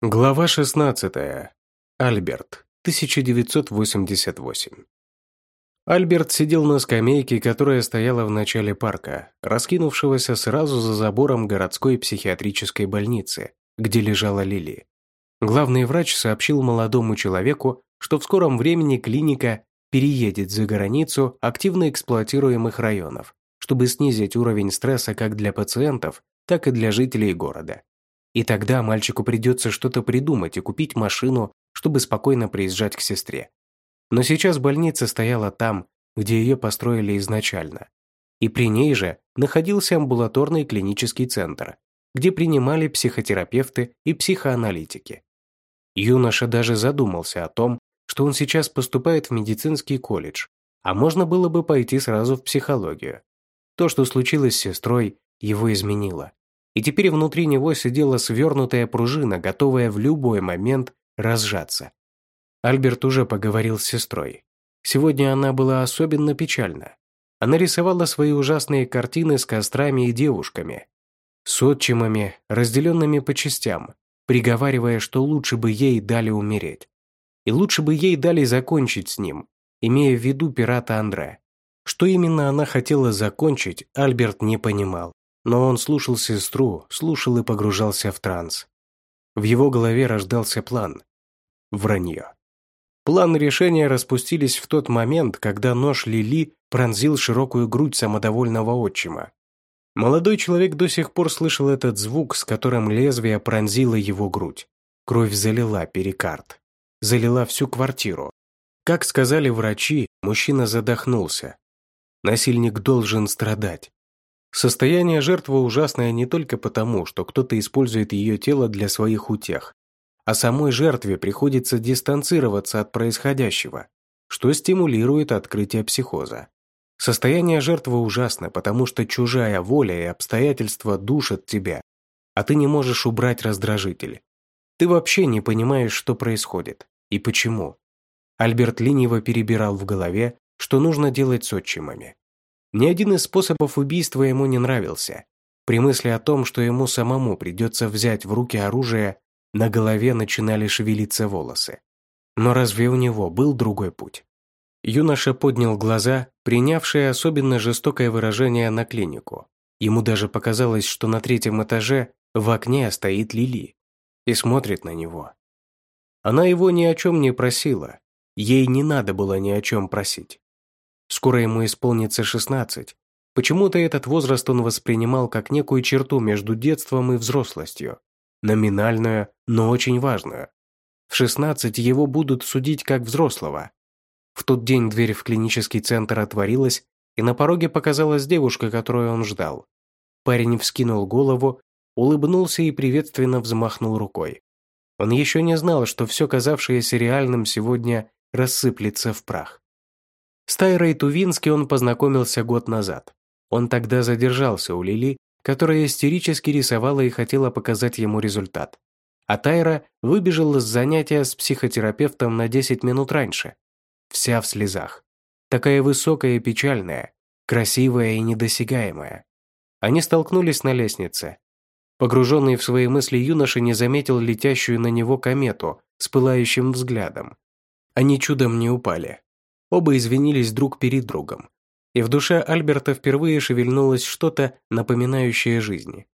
Глава 16. Альберт, 1988. Альберт сидел на скамейке, которая стояла в начале парка, раскинувшегося сразу за забором городской психиатрической больницы, где лежала Лили. Главный врач сообщил молодому человеку, что в скором времени клиника переедет за границу активно эксплуатируемых районов, чтобы снизить уровень стресса как для пациентов, так и для жителей города. И тогда мальчику придется что-то придумать и купить машину, чтобы спокойно приезжать к сестре. Но сейчас больница стояла там, где ее построили изначально. И при ней же находился амбулаторный клинический центр, где принимали психотерапевты и психоаналитики. Юноша даже задумался о том, что он сейчас поступает в медицинский колледж, а можно было бы пойти сразу в психологию. То, что случилось с сестрой, его изменило и теперь внутри него сидела свернутая пружина, готовая в любой момент разжаться. Альберт уже поговорил с сестрой. Сегодня она была особенно печальна. Она рисовала свои ужасные картины с кострами и девушками, с отчимами, разделенными по частям, приговаривая, что лучше бы ей дали умереть. И лучше бы ей дали закончить с ним, имея в виду пирата Андре. Что именно она хотела закончить, Альберт не понимал. Но он слушал сестру, слушал и погружался в транс. В его голове рождался план. Вранье. План и решения распустились в тот момент, когда нож Лили пронзил широкую грудь самодовольного отчима. Молодой человек до сих пор слышал этот звук, с которым лезвие пронзило его грудь. Кровь залила перикард. Залила всю квартиру. Как сказали врачи, мужчина задохнулся. Насильник должен страдать. Состояние жертвы ужасное не только потому, что кто-то использует ее тело для своих утех, а самой жертве приходится дистанцироваться от происходящего, что стимулирует открытие психоза. Состояние жертвы ужасно, потому что чужая воля и обстоятельства душат тебя, а ты не можешь убрать раздражитель. Ты вообще не понимаешь, что происходит и почему. Альберт лениво перебирал в голове, что нужно делать с отчимами. Ни один из способов убийства ему не нравился. При мысли о том, что ему самому придется взять в руки оружие, на голове начинали шевелиться волосы. Но разве у него был другой путь? Юноша поднял глаза, принявшие особенно жестокое выражение на клинику. Ему даже показалось, что на третьем этаже в окне стоит Лили и смотрит на него. Она его ни о чем не просила, ей не надо было ни о чем просить. Скоро ему исполнится 16. Почему-то этот возраст он воспринимал как некую черту между детством и взрослостью. Номинальную, но очень важную. В 16 его будут судить как взрослого. В тот день дверь в клинический центр отворилась, и на пороге показалась девушка, которую он ждал. Парень вскинул голову, улыбнулся и приветственно взмахнул рукой. Он еще не знал, что все казавшееся реальным сегодня рассыплется в прах. С Тайрой Тувински он познакомился год назад. Он тогда задержался у Лили, которая истерически рисовала и хотела показать ему результат. А Тайра выбежала с занятия с психотерапевтом на 10 минут раньше. Вся в слезах. Такая высокая и печальная, красивая и недосягаемая. Они столкнулись на лестнице. Погруженный в свои мысли юноша не заметил летящую на него комету с пылающим взглядом. Они чудом не упали. Оба извинились друг перед другом. И в душе Альберта впервые шевельнулось что-то, напоминающее жизни.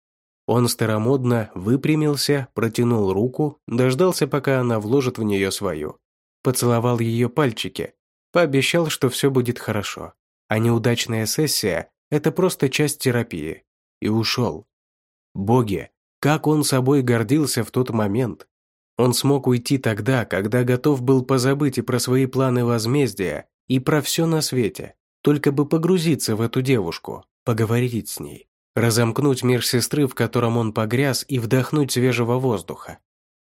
Он старомодно выпрямился, протянул руку, дождался, пока она вложит в нее свою. Поцеловал ее пальчики, пообещал, что все будет хорошо. А неудачная сессия – это просто часть терапии. И ушел. Боги, как он собой гордился в тот момент. Он смог уйти тогда, когда готов был позабыть и про свои планы возмездия, и про все на свете, только бы погрузиться в эту девушку, поговорить с ней, разомкнуть мир сестры, в котором он погряз, и вдохнуть свежего воздуха.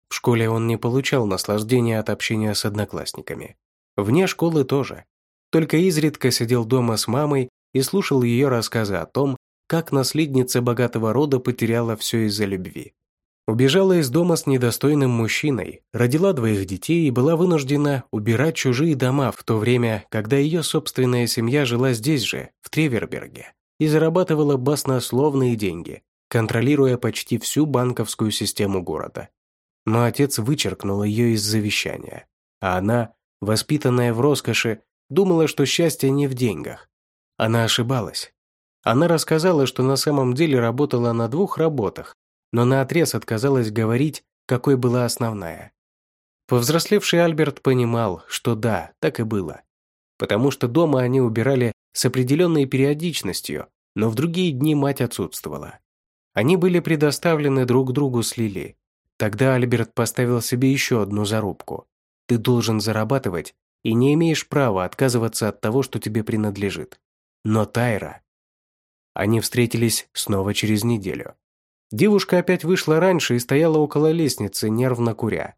В школе он не получал наслаждения от общения с одноклассниками. Вне школы тоже. Только изредка сидел дома с мамой и слушал ее рассказы о том, как наследница богатого рода потеряла все из-за любви. Убежала из дома с недостойным мужчиной, родила двоих детей и была вынуждена убирать чужие дома в то время, когда ее собственная семья жила здесь же, в Треверберге, и зарабатывала баснословные деньги, контролируя почти всю банковскую систему города. но отец вычеркнул ее из завещания, а она, воспитанная в роскоши, думала, что счастье не в деньгах. Она ошибалась. Она рассказала, что на самом деле работала на двух работах, но наотрез отказалась говорить, какой была основная. Повзрослевший Альберт понимал, что да, так и было. Потому что дома они убирали с определенной периодичностью, но в другие дни мать отсутствовала. Они были предоставлены друг другу с Лили. Тогда Альберт поставил себе еще одну зарубку. Ты должен зарабатывать и не имеешь права отказываться от того, что тебе принадлежит. Но Тайра... Они встретились снова через неделю. Девушка опять вышла раньше и стояла около лестницы, нервно куря.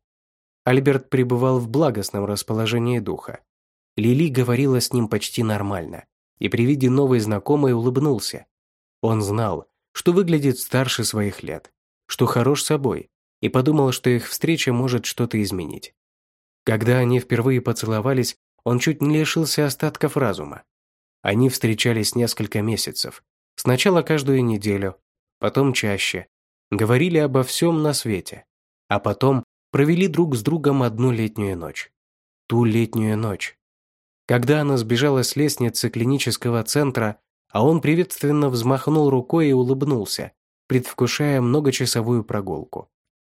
Альберт пребывал в благостном расположении духа. Лили говорила с ним почти нормально, и при виде новой знакомой улыбнулся. Он знал, что выглядит старше своих лет, что хорош собой, и подумал, что их встреча может что-то изменить. Когда они впервые поцеловались, он чуть не лишился остатков разума. Они встречались несколько месяцев, сначала каждую неделю, потом чаще, говорили обо всем на свете, а потом провели друг с другом одну летнюю ночь. Ту летнюю ночь. Когда она сбежала с лестницы клинического центра, а он приветственно взмахнул рукой и улыбнулся, предвкушая многочасовую прогулку.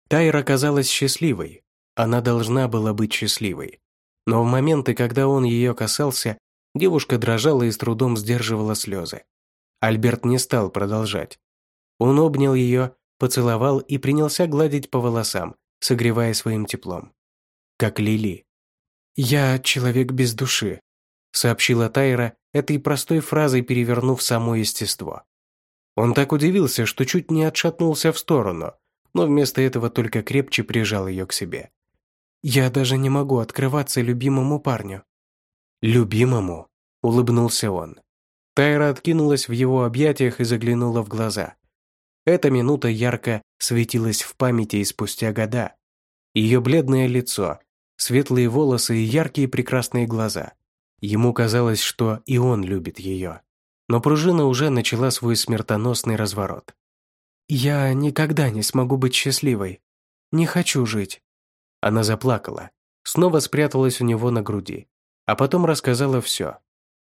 Тайра казалась счастливой. Она должна была быть счастливой. Но в моменты, когда он ее касался, девушка дрожала и с трудом сдерживала слезы. Альберт не стал продолжать. Он обнял ее, поцеловал и принялся гладить по волосам, согревая своим теплом. Как Лили. «Я человек без души», — сообщила Тайра, этой простой фразой перевернув само естество. Он так удивился, что чуть не отшатнулся в сторону, но вместо этого только крепче прижал ее к себе. «Я даже не могу открываться любимому парню». «Любимому?» – улыбнулся он. Тайра откинулась в его объятиях и заглянула в глаза. Эта минута ярко светилась в памяти и спустя года. Ее бледное лицо, светлые волосы и яркие прекрасные глаза. Ему казалось, что и он любит ее. Но пружина уже начала свой смертоносный разворот. «Я никогда не смогу быть счастливой. Не хочу жить». Она заплакала, снова спряталась у него на груди, а потом рассказала все.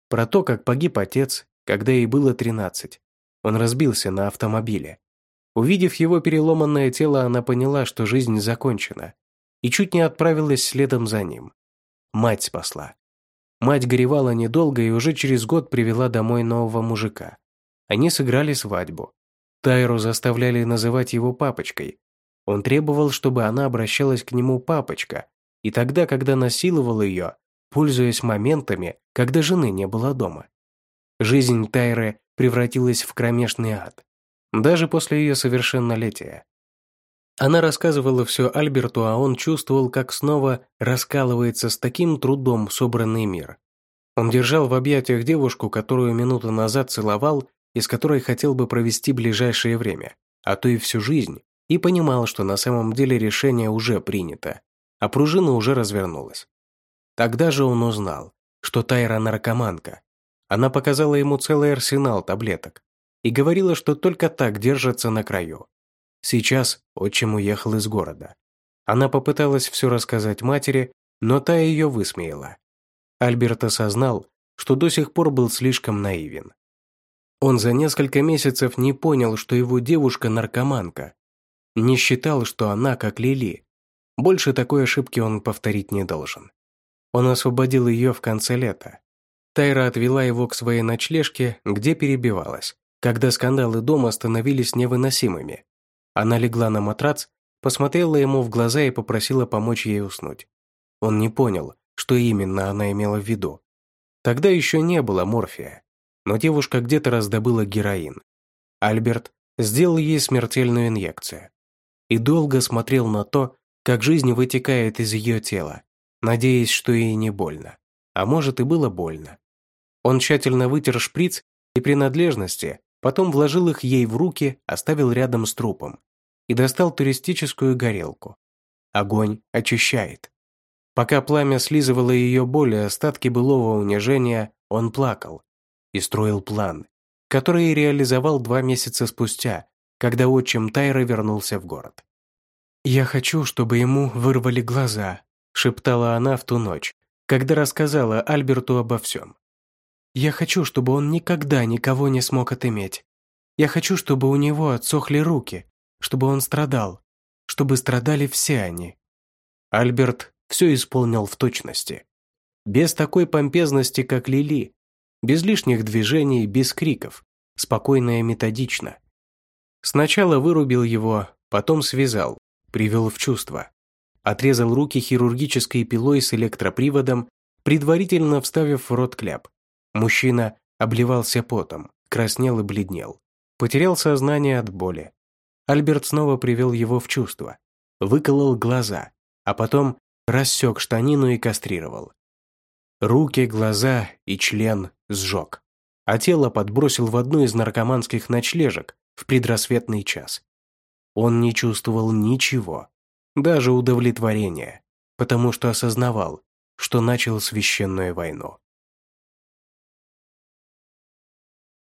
Про то, как погиб отец, когда ей было 13. Он разбился на автомобиле. Увидев его переломанное тело, она поняла, что жизнь закончена, и чуть не отправилась следом за ним. Мать спасла. Мать горевала недолго и уже через год привела домой нового мужика. Они сыграли свадьбу. Тайру заставляли называть его папочкой. Он требовал, чтобы она обращалась к нему папочка, и тогда, когда насиловал ее, пользуясь моментами, когда жены не было дома. Жизнь Тайры превратилась в кромешный ад. Даже после ее совершеннолетия. Она рассказывала все Альберту, а он чувствовал, как снова раскалывается с таким трудом собранный мир. Он держал в объятиях девушку, которую минуту назад целовал и с которой хотел бы провести ближайшее время, а то и всю жизнь, и понимал, что на самом деле решение уже принято, а пружина уже развернулась. Тогда же он узнал, что Тайра наркоманка. Она показала ему целый арсенал таблеток и говорила, что только так держится на краю. Сейчас отчим уехал из города. Она попыталась все рассказать матери, но та ее высмеяла. Альберт осознал, что до сих пор был слишком наивен. Он за несколько месяцев не понял, что его девушка наркоманка. Не считал, что она как Лили. Больше такой ошибки он повторить не должен. Он освободил ее в конце лета. Тайра отвела его к своей ночлежке, где перебивалась, когда скандалы дома становились невыносимыми. Она легла на матрац, посмотрела ему в глаза и попросила помочь ей уснуть. Он не понял, что именно она имела в виду. Тогда еще не было морфия, но девушка где-то раздобыла героин. Альберт сделал ей смертельную инъекцию. И долго смотрел на то, как жизнь вытекает из ее тела, надеясь, что ей не больно. А может и было больно. Он тщательно вытер шприц и принадлежности, потом вложил их ей в руки, оставил рядом с трупом и достал туристическую горелку. Огонь очищает. Пока пламя слизывало ее боль и остатки былого унижения, он плакал и строил план, который реализовал два месяца спустя, когда отчим Тайра вернулся в город. «Я хочу, чтобы ему вырвали глаза», – шептала она в ту ночь, когда рассказала Альберту обо всем. «Я хочу, чтобы он никогда никого не смог отыметь. Я хочу, чтобы у него отсохли руки, чтобы он страдал, чтобы страдали все они». Альберт все исполнил в точности. Без такой помпезности, как Лили, без лишних движений, без криков, спокойно и методично. Сначала вырубил его, потом связал, привел в чувство. Отрезал руки хирургической пилой с электроприводом, предварительно вставив в рот кляп. Мужчина обливался потом, краснел и бледнел. Потерял сознание от боли. Альберт снова привел его в чувство. Выколол глаза, а потом рассек штанину и кастрировал. Руки, глаза и член сжег, а тело подбросил в одну из наркоманских ночлежек в предрассветный час. Он не чувствовал ничего, даже удовлетворения, потому что осознавал, что начал священную войну.